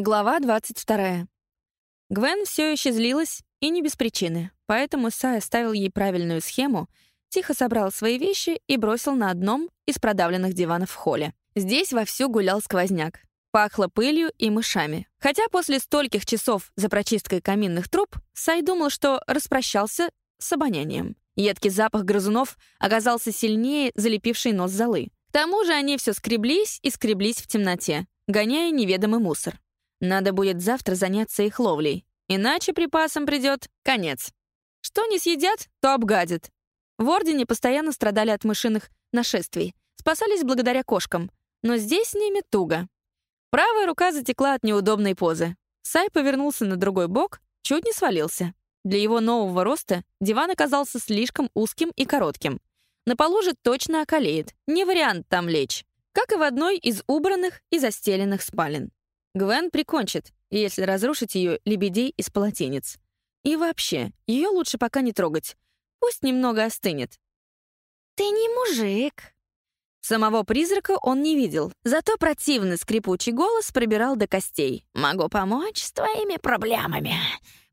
Глава 22. Гвен все еще злилась, и не без причины, поэтому Сай оставил ей правильную схему, тихо собрал свои вещи и бросил на одном из продавленных диванов в холле. Здесь вовсю гулял сквозняк. Пахло пылью и мышами. Хотя после стольких часов за прочисткой каминных труб Сай думал, что распрощался с обонянием. Едкий запах грызунов оказался сильнее залепившей нос золы. К тому же они все скреблись и скреблись в темноте, гоняя неведомый мусор. Надо будет завтра заняться их ловлей. Иначе припасам придет конец. Что не съедят, то обгадят. В Ордене постоянно страдали от мышиных нашествий. Спасались благодаря кошкам. Но здесь с ними туго. Правая рука затекла от неудобной позы. Сай повернулся на другой бок, чуть не свалился. Для его нового роста диван оказался слишком узким и коротким. На полу же точно околеет. Не вариант там лечь. Как и в одной из убранных и застеленных спален. Гвен прикончит, если разрушить ее лебедей из полотенец. И вообще, ее лучше пока не трогать. Пусть немного остынет. «Ты не мужик». Самого призрака он не видел, зато противный скрипучий голос пробирал до костей. «Могу помочь с твоими проблемами.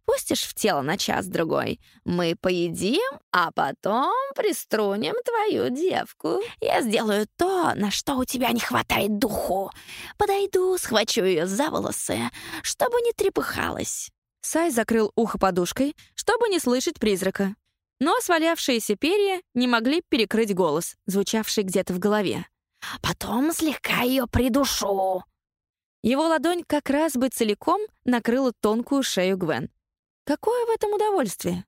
Пустишь в тело на час-другой. Мы поедим, а потом приструним твою девку. Я сделаю то, на что у тебя не хватает духу. Подойду, схвачу ее за волосы, чтобы не трепыхалась». Сай закрыл ухо подушкой, чтобы не слышать призрака. Но свалявшиеся перья не могли перекрыть голос, звучавший где-то в голове. «Потом слегка ее придушу». Его ладонь как раз бы целиком накрыла тонкую шею Гвен. Какое в этом удовольствие?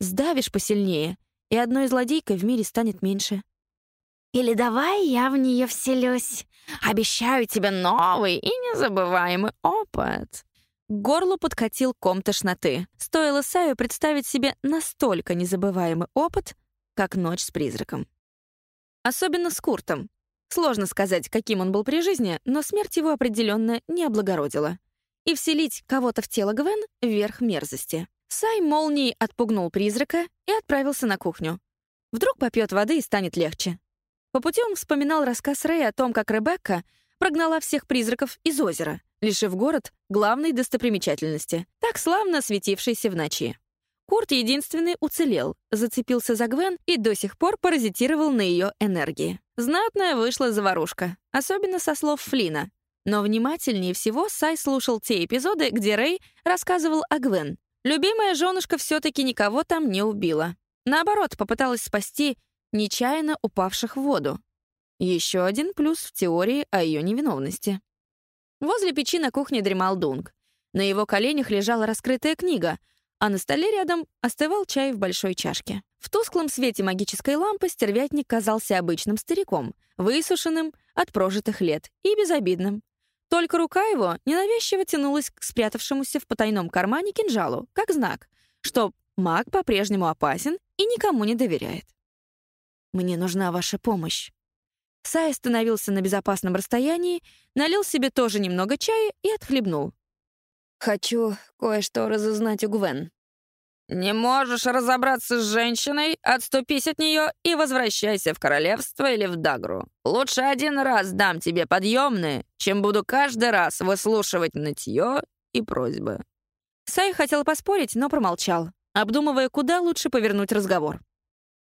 Сдавишь посильнее, и одной злодейкой в мире станет меньше. Или давай я в нее вселюсь. Обещаю тебе новый и незабываемый опыт. К горлу подкатил ком тошноты. Стоило Саю представить себе настолько незабываемый опыт, как ночь с призраком. Особенно с Куртом. Сложно сказать, каким он был при жизни, но смерть его определенно не облагородила и вселить кого-то в тело Гвен — верх мерзости. Сай молнией отпугнул призрака и отправился на кухню. Вдруг попьет воды и станет легче. По пути он вспоминал рассказ Рэя о том, как Ребекка прогнала всех призраков из озера, лишив город главной достопримечательности, так славно светившейся в ночи. Курт единственный уцелел, зацепился за Гвен и до сих пор паразитировал на ее энергии. Знатная вышла заварушка, особенно со слов Флина. Но внимательнее всего Сай слушал те эпизоды, где Рэй рассказывал о Гвен. Любимая женушка все-таки никого там не убила. Наоборот, попыталась спасти нечаянно упавших в воду. Еще один плюс в теории о ее невиновности. Возле печи на кухне дремал Дунг. На его коленях лежала раскрытая книга, а на столе рядом остывал чай в большой чашке. В тусклом свете магической лампы стервятник казался обычным стариком, высушенным от прожитых лет и безобидным. Только рука его ненавязчиво тянулась к спрятавшемуся в потайном кармане кинжалу, как знак, что маг по-прежнему опасен и никому не доверяет. «Мне нужна ваша помощь». Сай остановился на безопасном расстоянии, налил себе тоже немного чая и отхлебнул. «Хочу кое-что разузнать у Гвен». «Не можешь разобраться с женщиной? Отступись от нее и возвращайся в королевство или в Дагру. Лучше один раз дам тебе подъемные, чем буду каждый раз выслушивать нытье и просьбы». Сай хотел поспорить, но промолчал, обдумывая, куда лучше повернуть разговор.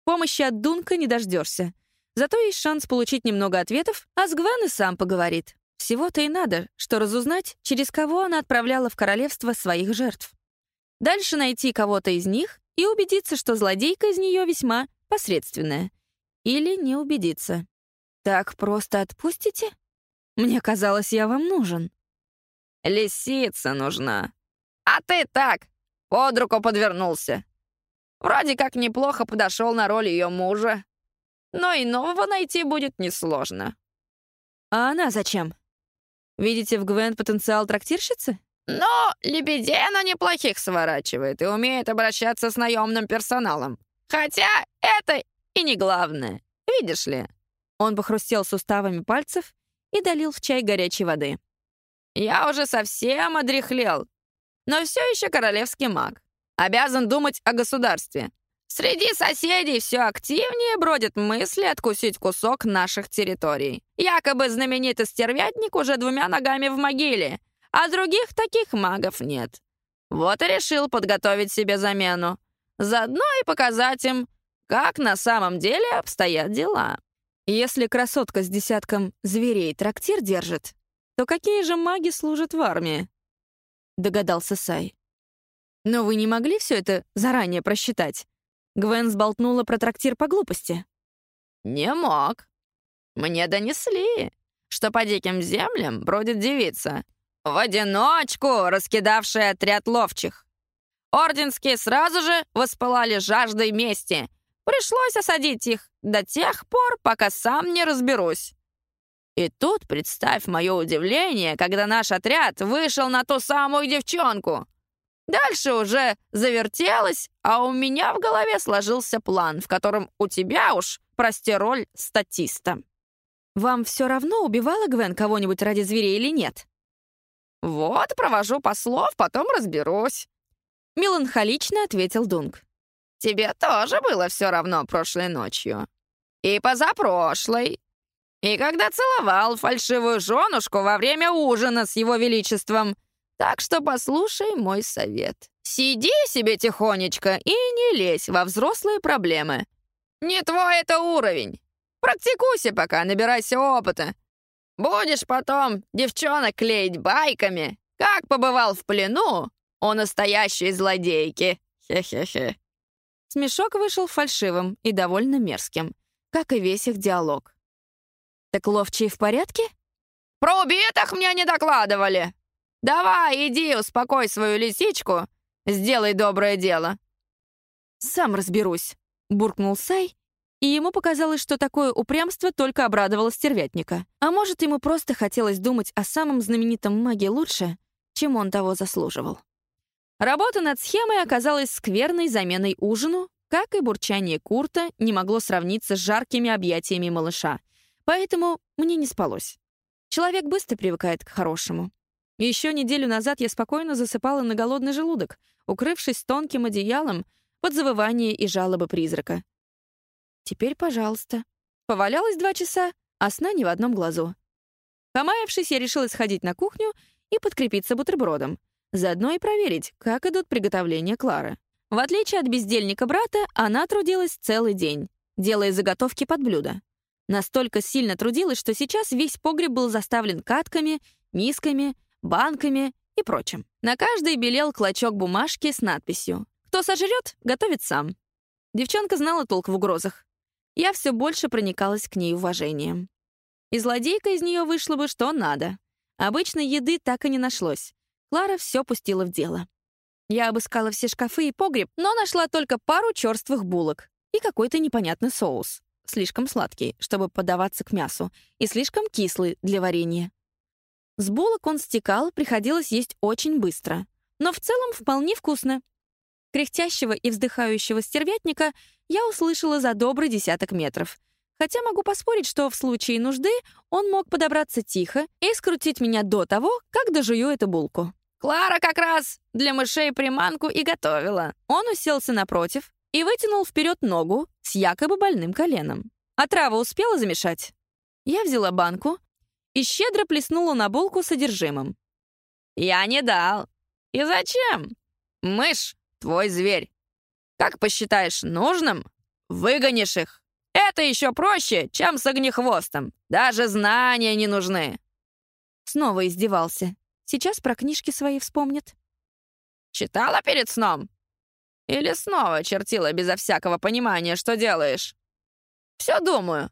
Помощи от Дунка не дождешься. Зато есть шанс получить немного ответов, а с Гвен и сам поговорит. Всего-то и надо, что разузнать, через кого она отправляла в королевство своих жертв. Дальше найти кого-то из них и убедиться, что злодейка из нее весьма посредственная. Или не убедиться. Так просто отпустите? Мне казалось, я вам нужен. Лисица нужна. А ты так, под руку подвернулся. Вроде как неплохо подошел на роль ее мужа. Но и нового найти будет несложно. А она зачем? Видите в Гвен потенциал трактирщицы? Но лебедей она неплохих сворачивает и умеет обращаться с наемным персоналом. Хотя это и не главное, видишь ли. Он похрустел суставами пальцев и долил в чай горячей воды. Я уже совсем одряхлел, но все еще королевский маг. Обязан думать о государстве. Среди соседей все активнее бродят мысли откусить кусок наших территорий. Якобы знаменитый стервятник уже двумя ногами в могиле — а других таких магов нет. Вот и решил подготовить себе замену. Заодно и показать им, как на самом деле обстоят дела. Если красотка с десятком зверей трактир держит, то какие же маги служат в армии? Догадался Сай. Но вы не могли все это заранее просчитать? Гвен сболтнула про трактир по глупости. «Не мог. Мне донесли, что по диким землям бродит девица, в одиночку раскидавшая отряд ловчих. Орденские сразу же воспылали жаждой мести. Пришлось осадить их до тех пор, пока сам не разберусь. И тут представь мое удивление, когда наш отряд вышел на ту самую девчонку. Дальше уже завертелось, а у меня в голове сложился план, в котором у тебя уж, прости, роль статиста. Вам все равно, убивала Гвен кого-нибудь ради зверей или нет? Вот, провожу послов, потом разберусь. Меланхолично ответил Дунк. Тебе тоже было все равно прошлой ночью. И позапрошлой. И когда целовал фальшивую женушку во время ужина с его величеством — так что послушай мой совет. Сиди себе тихонечко и не лезь во взрослые проблемы. Не твой это уровень. Практикуйся пока, набирайся опыта. Будешь потом девчонок клеить байками, как побывал в плену у настоящей злодейки. Хе-хе-хе. Смешок вышел фальшивым и довольно мерзким, как и весь их диалог. «Так ловчие в порядке?» «Про убитых мне не докладывали!» «Давай, иди, успокой свою лисичку, сделай доброе дело». «Сам разберусь», — буркнул Сай, и ему показалось, что такое упрямство только обрадовало стервятника. А может, ему просто хотелось думать о самом знаменитом маге лучше, чем он того заслуживал. Работа над схемой оказалась скверной заменой ужину, как и бурчание Курта не могло сравниться с жаркими объятиями малыша. Поэтому мне не спалось. Человек быстро привыкает к хорошему. Еще неделю назад я спокойно засыпала на голодный желудок, укрывшись тонким одеялом под завывание и жалобы призрака. Теперь, пожалуйста. Повалялась два часа, а сна ни в одном глазу. Помаявшись, я решила сходить на кухню и подкрепиться бутербродом. Заодно и проверить, как идут приготовления Клары. В отличие от бездельника брата, она трудилась целый день, делая заготовки под блюдо. Настолько сильно трудилась, что сейчас весь погреб был заставлен катками, мисками банками и прочим. На каждой белел клочок бумажки с надписью «Кто сожрет, готовит сам». Девчонка знала толк в угрозах. Я все больше проникалась к ней уважением. И злодейка из нее вышла бы что надо. Обычной еды так и не нашлось. Клара все пустила в дело. Я обыскала все шкафы и погреб, но нашла только пару черствых булок и какой-то непонятный соус. Слишком сладкий, чтобы подаваться к мясу, и слишком кислый для варенья. С булок он стекал, приходилось есть очень быстро. Но в целом вполне вкусно. Кряхтящего и вздыхающего стервятника я услышала за добрый десяток метров. Хотя могу поспорить, что в случае нужды он мог подобраться тихо и скрутить меня до того, как дожую эту булку. «Клара как раз для мышей приманку и готовила». Он уселся напротив и вытянул вперед ногу с якобы больным коленом. А траву успела замешать? Я взяла банку, и щедро плеснула на булку содержимым. «Я не дал. И зачем? Мышь — твой зверь. Как посчитаешь нужным, выгонишь их. Это еще проще, чем с огнехвостом. Даже знания не нужны». Снова издевался. Сейчас про книжки свои вспомнит. «Читала перед сном? Или снова чертила безо всякого понимания, что делаешь? Все думаю.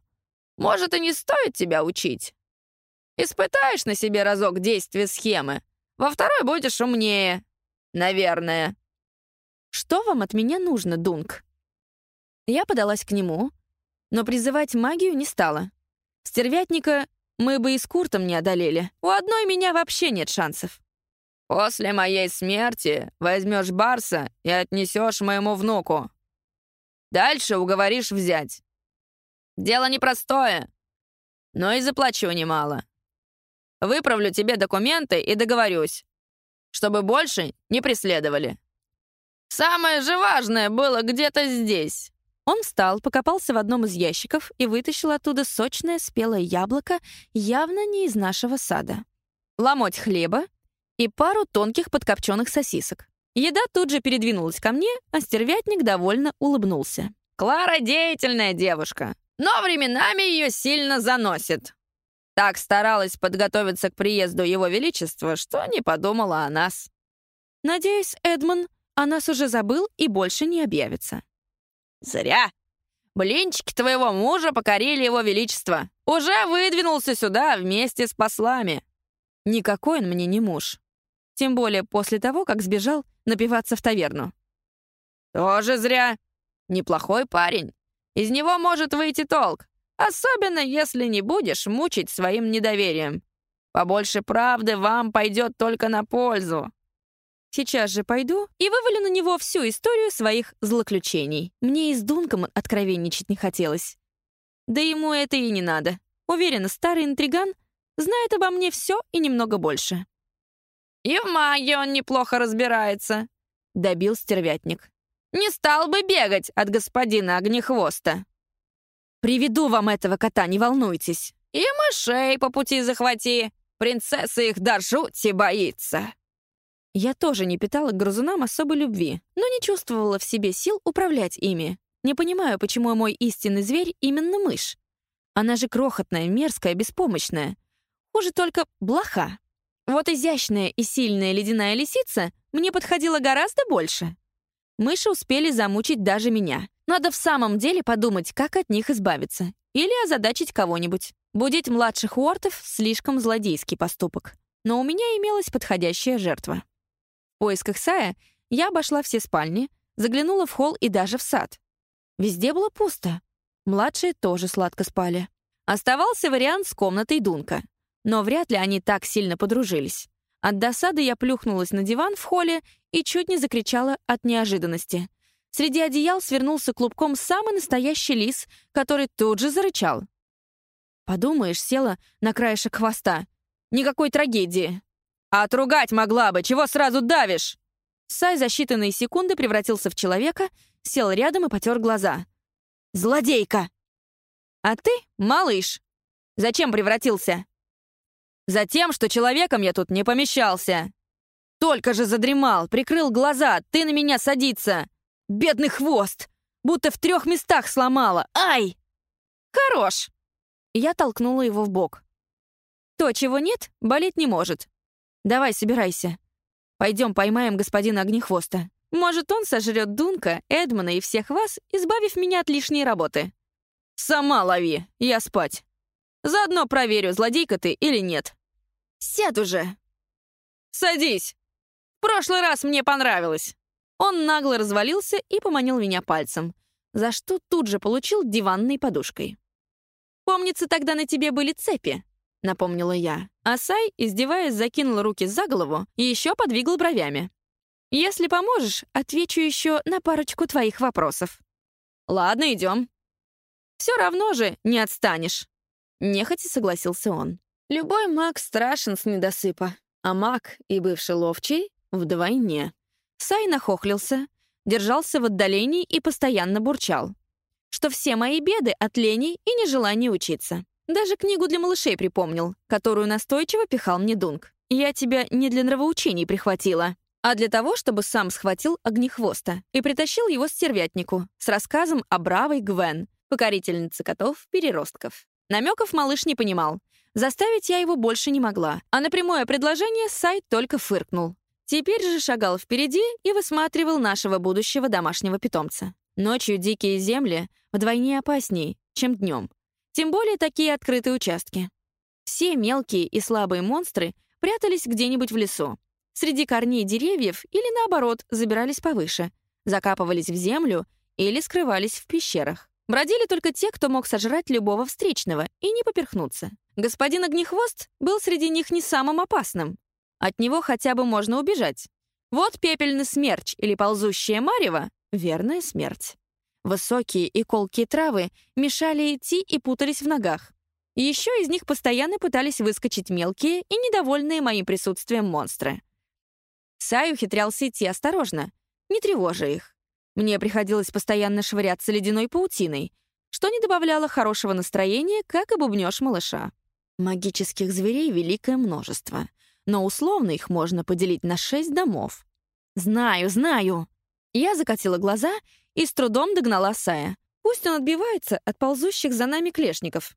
Может, и не стоит тебя учить. Испытаешь на себе разок действие схемы, во второй будешь умнее. Наверное. Что вам от меня нужно, Дунк? Я подалась к нему, но призывать магию не стала. Стервятника мы бы и с Куртом не одолели. У одной меня вообще нет шансов. После моей смерти возьмешь Барса и отнесешь моему внуку. Дальше уговоришь взять. Дело непростое, но и заплачу немало. Выправлю тебе документы и договорюсь, чтобы больше не преследовали. Самое же важное было где-то здесь». Он встал, покопался в одном из ящиков и вытащил оттуда сочное спелое яблоко, явно не из нашего сада. Ломоть хлеба и пару тонких подкопченных сосисок. Еда тут же передвинулась ко мне, а стервятник довольно улыбнулся. «Клара деятельная девушка, но временами ее сильно заносит. Так старалась подготовиться к приезду Его Величества, что не подумала о нас». «Надеюсь, Эдмон о нас уже забыл и больше не объявится». «Зря. Блинчики твоего мужа покорили Его Величество. Уже выдвинулся сюда вместе с послами». Никакой он мне не муж. Тем более после того, как сбежал напиваться в таверну. «Тоже зря. Неплохой парень. Из него может выйти толк, особенно если не будешь мучить своим недоверием. Побольше правды вам пойдет только на пользу». Сейчас же пойду и вывалю на него всю историю своих злоключений. Мне и с Дунком откровенничать не хотелось. Да ему это и не надо. Уверена, старый интриган знает обо мне все и немного больше. «И в магии он неплохо разбирается», — добил стервятник. «Не стал бы бегать от господина Огнехвоста». «Приведу вам этого кота, не волнуйтесь». «И мышей по пути захвати. Принцесса их до жути боится». Я тоже не питала к грызунам особой любви, но не чувствовала в себе сил управлять ими. Не понимаю, почему мой истинный зверь именно мышь. Она же крохотная, мерзкая, беспомощная. Хуже только блоха. Вот изящная и сильная ледяная лисица мне подходила гораздо больше. Мыши успели замучить даже меня. Надо в самом деле подумать, как от них избавиться. Или озадачить кого-нибудь. Будить младших уортов — слишком злодейский поступок. Но у меня имелась подходящая жертва. В поисках Сая я обошла все спальни, заглянула в холл и даже в сад. Везде было пусто. Младшие тоже сладко спали. Оставался вариант с комнатой Дунка. Но вряд ли они так сильно подружились. От досады я плюхнулась на диван в холле и чуть не закричала от неожиданности. Среди одеял свернулся клубком самый настоящий лис, который тут же зарычал. Подумаешь, села на краешек хвоста. Никакой трагедии. А отругать могла бы, чего сразу давишь? Сай за считанные секунды превратился в человека, сел рядом и потер глаза. «Злодейка!» «А ты, малыш, зачем превратился?» Затем, что человеком я тут не помещался. Только же задремал, прикрыл глаза, ты на меня садиться. Бедный хвост! Будто в трех местах сломала. Ай! Хорош! Я толкнула его в бок. То, чего нет, болеть не может. Давай, собирайся. Пойдем поймаем господина Огнехвоста. Может, он сожрет Дунка, Эдмона и всех вас, избавив меня от лишней работы. Сама лови, я спать. Заодно проверю, злодейка ты или нет. Сядь уже!» «Садись! В прошлый раз мне понравилось!» Он нагло развалился и поманил меня пальцем, за что тут же получил диванной подушкой. «Помнится, тогда на тебе были цепи», — напомнила я. Асай, издеваясь, закинул руки за голову и еще подвигал бровями. «Если поможешь, отвечу еще на парочку твоих вопросов». «Ладно, идем». «Все равно же не отстанешь», — нехотя согласился он. Любой маг страшен с недосыпа, а маг и бывший ловчий — вдвойне. Сай нахохлился, держался в отдалении и постоянно бурчал, что все мои беды от лени и нежелания учиться. Даже книгу для малышей припомнил, которую настойчиво пихал мне Дунк. Я тебя не для нравоучений прихватила, а для того, чтобы сам схватил огнехвоста и притащил его стервятнику с рассказом о бравой Гвен, покорительнице котов-переростков. Намеков малыш не понимал, Заставить я его больше не могла, а на прямое предложение Сайт только фыркнул. Теперь же шагал впереди и высматривал нашего будущего домашнего питомца. Ночью дикие земли вдвойне опаснее, чем днем. Тем более такие открытые участки. Все мелкие и слабые монстры прятались где-нибудь в лесу. Среди корней деревьев или, наоборот, забирались повыше, закапывались в землю или скрывались в пещерах. Бродили только те, кто мог сожрать любого встречного и не поперхнуться. Господин Огнехвост был среди них не самым опасным. От него хотя бы можно убежать. Вот пепельный смерч или ползущая марево — верная смерть. Высокие и колкие травы мешали идти и путались в ногах. еще из них постоянно пытались выскочить мелкие и недовольные моим присутствием монстры. Сай ухитрялся идти осторожно, не тревожа их. Мне приходилось постоянно швыряться ледяной паутиной, что не добавляло хорошего настроения, как и бубнёж малыша. Магических зверей великое множество. но условно их можно поделить на шесть домов. «Знаю, знаю!» Я закатила глаза и с трудом догнала Сая. Пусть он отбивается от ползущих за нами клешников.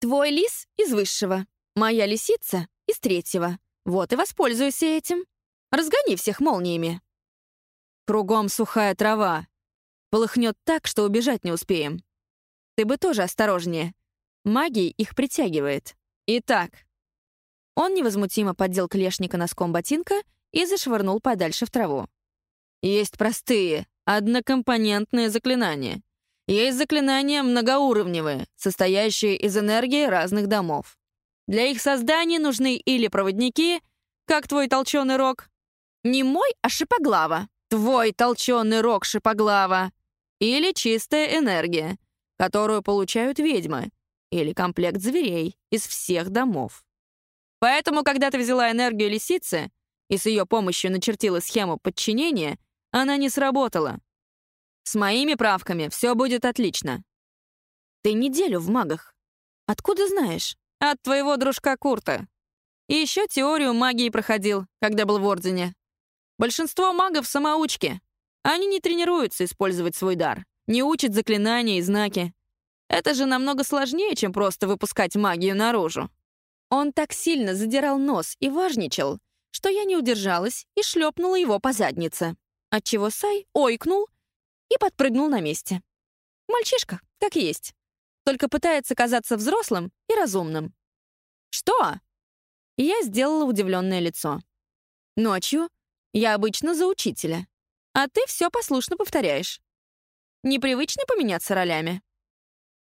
«Твой лис из высшего, моя лисица из третьего. Вот и воспользуйся этим. Разгони всех молниями». Кругом сухая трава. Полыхнет так, что убежать не успеем. Ты бы тоже осторожнее. Магия их притягивает. Итак. Он невозмутимо поддел клешника носком ботинка и зашвырнул подальше в траву. Есть простые, однокомпонентные заклинания. Есть заклинания многоуровневые, состоящие из энергии разных домов. Для их создания нужны или проводники, как твой толченый рог. Не мой, а шипоглава. Твой толченый рог шипоглава. Или чистая энергия, которую получают ведьмы. Или комплект зверей из всех домов. Поэтому, когда ты взяла энергию лисицы и с ее помощью начертила схему подчинения, она не сработала. С моими правками все будет отлично. Ты неделю в магах. Откуда знаешь? От твоего дружка Курта. И еще теорию магии проходил, когда был в Ордене. Большинство магов — самоучки. Они не тренируются использовать свой дар, не учат заклинания и знаки. Это же намного сложнее, чем просто выпускать магию наружу. Он так сильно задирал нос и важничал, что я не удержалась и шлепнула его по заднице, отчего Сай ойкнул и подпрыгнул на месте. Мальчишка, как есть. Только пытается казаться взрослым и разумным. «Что?» Я сделала удивленное лицо. «Ночью я обычно за учителя, а ты все послушно повторяешь. Непривычно поменяться ролями?»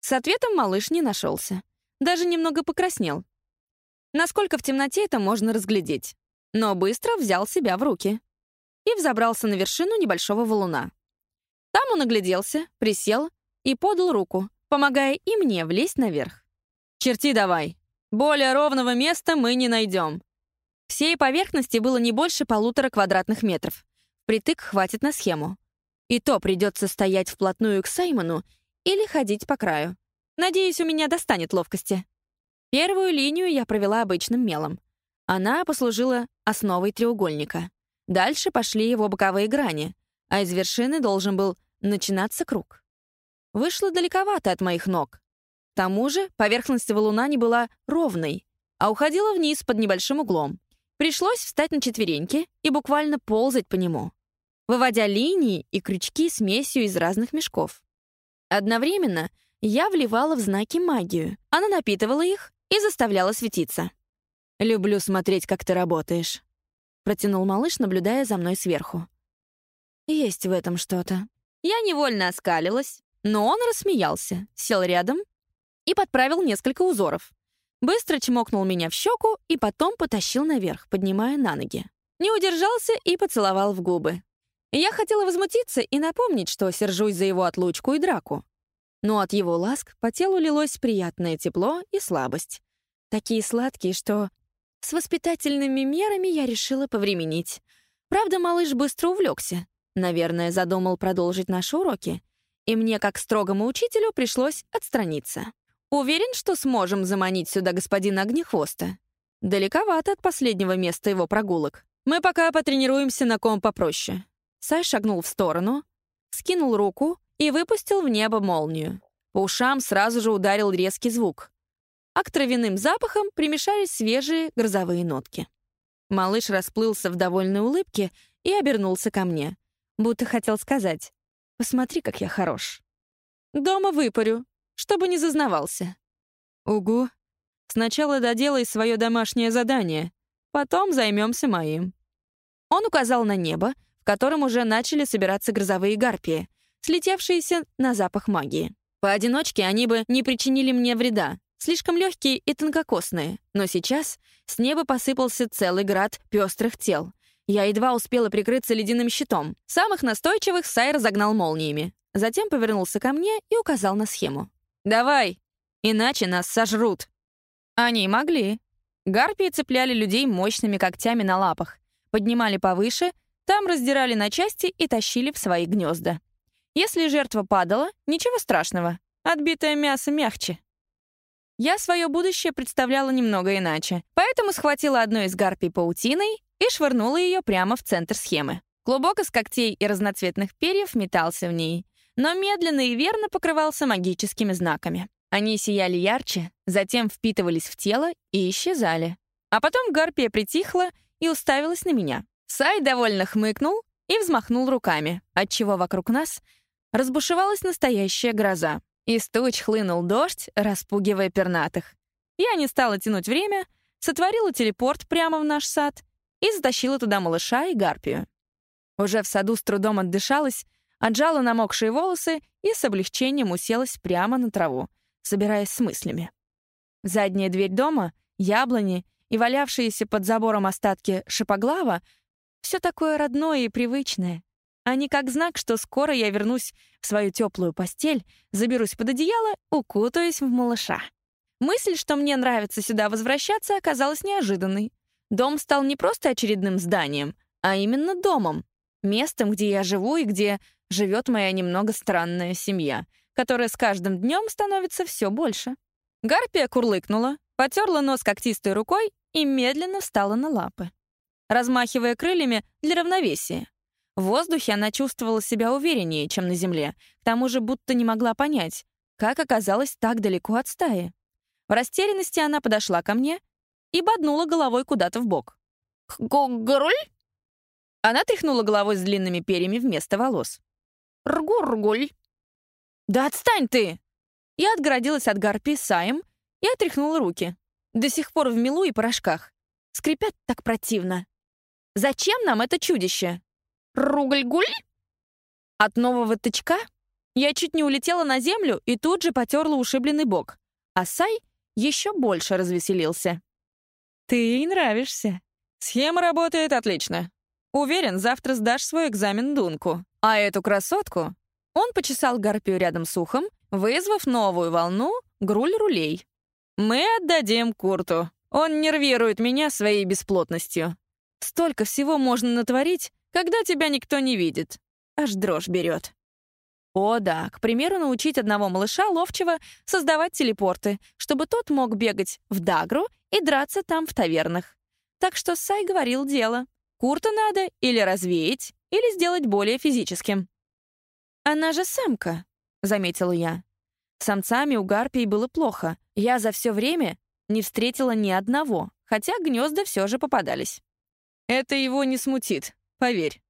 С ответом малыш не нашелся. Даже немного покраснел. Насколько в темноте это можно разглядеть. Но быстро взял себя в руки. И взобрался на вершину небольшого валуна. Там он огляделся, присел и подал руку, помогая и мне влезть наверх. «Черти давай. Более ровного места мы не найдем». Всей поверхности было не больше полутора квадратных метров. Притык хватит на схему. И то придется стоять вплотную к Саймону или ходить по краю. Надеюсь, у меня достанет ловкости. Первую линию я провела обычным мелом. Она послужила основой треугольника. Дальше пошли его боковые грани, а из вершины должен был начинаться круг. Вышло далековато от моих ног. К тому же поверхность валуна не была ровной, а уходила вниз под небольшим углом. Пришлось встать на четвереньки и буквально ползать по нему, выводя линии и крючки смесью из разных мешков. Одновременно я вливала в знаки магию. Она напитывала их и заставляла светиться. «Люблю смотреть, как ты работаешь», — протянул малыш, наблюдая за мной сверху. «Есть в этом что-то». Я невольно оскалилась, но он рассмеялся, сел рядом и подправил несколько узоров. Быстро чмокнул меня в щеку и потом потащил наверх, поднимая на ноги. Не удержался и поцеловал в губы. Я хотела возмутиться и напомнить, что сержусь за его отлучку и драку. Но от его ласк по телу лилось приятное тепло и слабость. Такие сладкие, что с воспитательными мерами я решила повременить. Правда, малыш быстро увлекся, Наверное, задумал продолжить наши уроки. И мне, как строгому учителю, пришлось отстраниться. Уверен, что сможем заманить сюда господина Огнехвоста. Далековато от последнего места его прогулок. Мы пока потренируемся на ком попроще. Сай шагнул в сторону, скинул руку и выпустил в небо молнию. По ушам сразу же ударил резкий звук. А к травяным запахам примешались свежие грозовые нотки. Малыш расплылся в довольной улыбке и обернулся ко мне будто хотел сказать «Посмотри, как я хорош». «Дома выпарю, чтобы не зазнавался». «Угу. Сначала доделай свое домашнее задание, потом займемся моим». Он указал на небо, в котором уже начали собираться грозовые гарпии, слетевшиеся на запах магии. Поодиночке они бы не причинили мне вреда, слишком легкие и тонкокосные, но сейчас с неба посыпался целый град пестрых тел — я едва успела прикрыться ледяным щитом. Самых настойчивых Сайр загнал молниями. Затем повернулся ко мне и указал на схему. «Давай, иначе нас сожрут». Они могли. Гарпии цепляли людей мощными когтями на лапах, поднимали повыше, там раздирали на части и тащили в свои гнезда. Если жертва падала, ничего страшного, отбитое мясо мягче. Я свое будущее представляла немного иначе, поэтому схватила одну из гарпий паутиной и швырнула ее прямо в центр схемы. Клубок из когтей и разноцветных перьев метался в ней, но медленно и верно покрывался магическими знаками. Они сияли ярче, затем впитывались в тело и исчезали. А потом гарпия притихла и уставилась на меня. Сай довольно хмыкнул и взмахнул руками, отчего вокруг нас разбушевалась настоящая гроза. Из туч хлынул дождь, распугивая пернатых. Я не стала тянуть время, сотворила телепорт прямо в наш сад и затащила туда малыша и гарпию. Уже в саду с трудом отдышалась, отжала намокшие волосы и с облегчением уселась прямо на траву, собираясь с мыслями. Задняя дверь дома, яблони и валявшиеся под забором остатки шипоглава — все такое родное и привычное — а не как знак, что скоро я вернусь в свою теплую постель, заберусь под одеяло, укутаюсь в малыша. Мысль, что мне нравится сюда возвращаться, оказалась неожиданной. Дом стал не просто очередным зданием, а именно домом. Местом, где я живу и где живет моя немного странная семья, которая с каждым днем становится все больше. Гарпия курлыкнула, потерла нос когтистой рукой и медленно встала на лапы, размахивая крыльями для равновесия. В воздухе она чувствовала себя увереннее, чем на земле, к тому же будто не могла понять, как оказалась так далеко от стаи. В растерянности она подошла ко мне и боднула головой куда-то в бок. «Горуль?» Она тряхнула головой с длинными перьями вместо волос. «Ргургуль!» «Да отстань ты!» Я отгородилась от гарпии саем и отряхнула руки. До сих пор в милу и порошках. Скрипят так противно. «Зачем нам это чудище?» Ругль-гуль? От нового тычка я чуть не улетела на землю и тут же потерла ушибленный бок. А Сай еще больше развеселился. «Ты ей нравишься. Схема работает отлично. Уверен, завтра сдашь свой экзамен Дунку. А эту красотку...» Он почесал гарпию рядом с ухом, вызвав новую волну груль-рулей. «Мы отдадим Курту. Он нервирует меня своей бесплотностью. Столько всего можно натворить, когда тебя никто не видит. Аж дрожь берет. О да, к примеру, научить одного малыша ловчего создавать телепорты, чтобы тот мог бегать в Дагру и драться там в тавернах. Так что Сай говорил дело. Курта надо или развеять, или сделать более физическим. «Она же самка», — заметила я. Самцами у гарпий было плохо. Я за все время не встретила ни одного, хотя гнезда все же попадались. Это его не смутит, Поверь.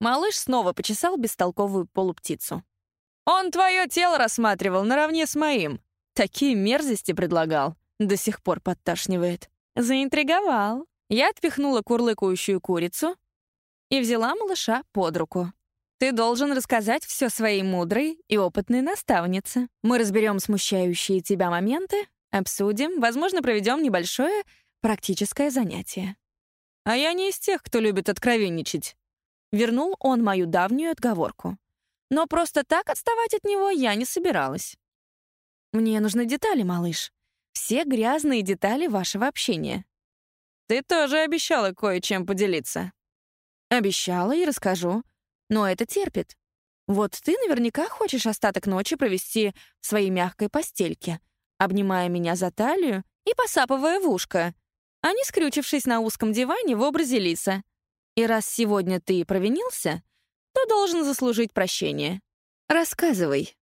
Малыш снова почесал бестолковую полуптицу. Он твое тело рассматривал наравне с моим. Такие мерзости предлагал. До сих пор подташнивает. Заинтриговал. Я отпихнула курлыкающую курицу и взяла малыша под руку. Ты должен рассказать все своей мудрой и опытной наставнице. Мы разберем смущающие тебя моменты, обсудим, возможно, проведем небольшое практическое занятие. А я не из тех, кто любит откровенничать. Вернул он мою давнюю отговорку. Но просто так отставать от него я не собиралась. Мне нужны детали, малыш. Все грязные детали вашего общения. Ты тоже обещала кое-чем поделиться. Обещала и расскажу. Но это терпит. Вот ты наверняка хочешь остаток ночи провести в своей мягкой постельке, обнимая меня за талию и посапывая в ушко — а не скрючившись на узком диване в образе лиса. И раз сегодня ты провинился, то должен заслужить прощение. Рассказывай.